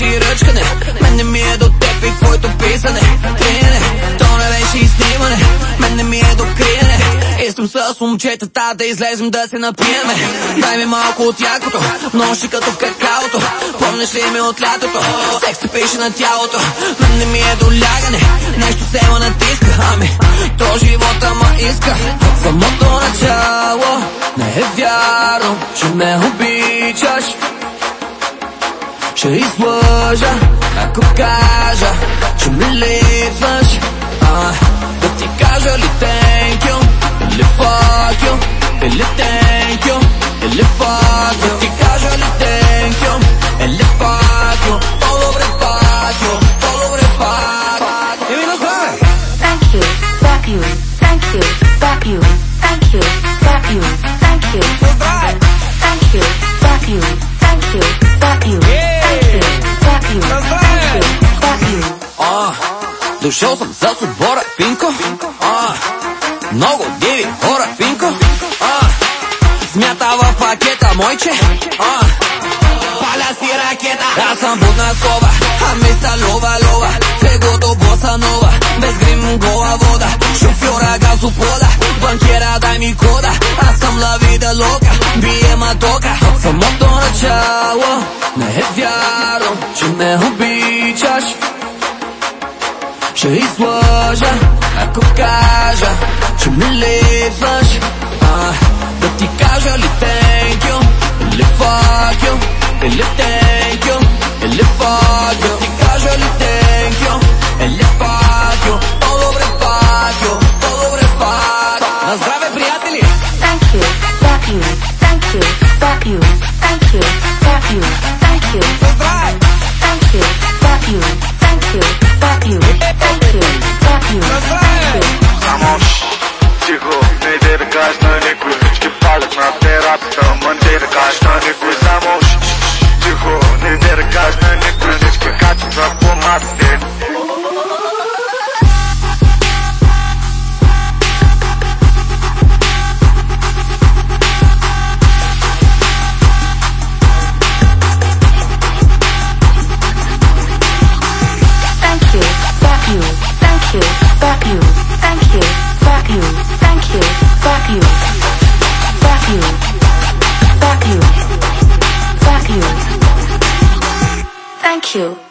и ръчкане. Мен не ми е до теб и твоето писане. Криене, то не беше и снимане. Мен не ми е до криене. Искам с момчетата да излезем да се напиеме. Дай ми малко от якото, нощи като в какаото. Помниш ли ми от лятото, секс те пише на тялото. Мен не ми е до лягане, нещо се ма натиска. Ами, то живота ма иска. Самото начало не е вярно, че ме обичаш She izłoża, jak ukaże Czy mylitwasz? A, da ti kažu li thank you Ili fuck you Ili thank you Ili fuck you. Da ti kažu li thank you Ili fuck you. Todo prepacio Todo prepacio Give me those back Thank you, fuck you Thank you, fuck you Thank you, fuck you. Дошъл съм с отбора, Пинко. А, много диви хора, Пинко. А, смята в пакета, мойче. А, паля си ракета. Аз съм будна скоба, а миста лова, лова. Сегото боса нова, без грим, гола вода. Шофьора газопода, банкера дай ми кода. Аз съм ла вида лока, бие матока. От самото начало не е вярно, че ме обичаш. Czy ich złoża, jak eu Czy mylewność, a do ti każa Li thank you, li fuck you. Li thank you, li fuck you. Do ti każa, li thank you, li fuck you. Todo prepatio, é todo prepatio Na zdrowie, przyjacieli! Thank you, thank you, thank you, thank you. You, fuck you, fuck you, fuck you. Thank you.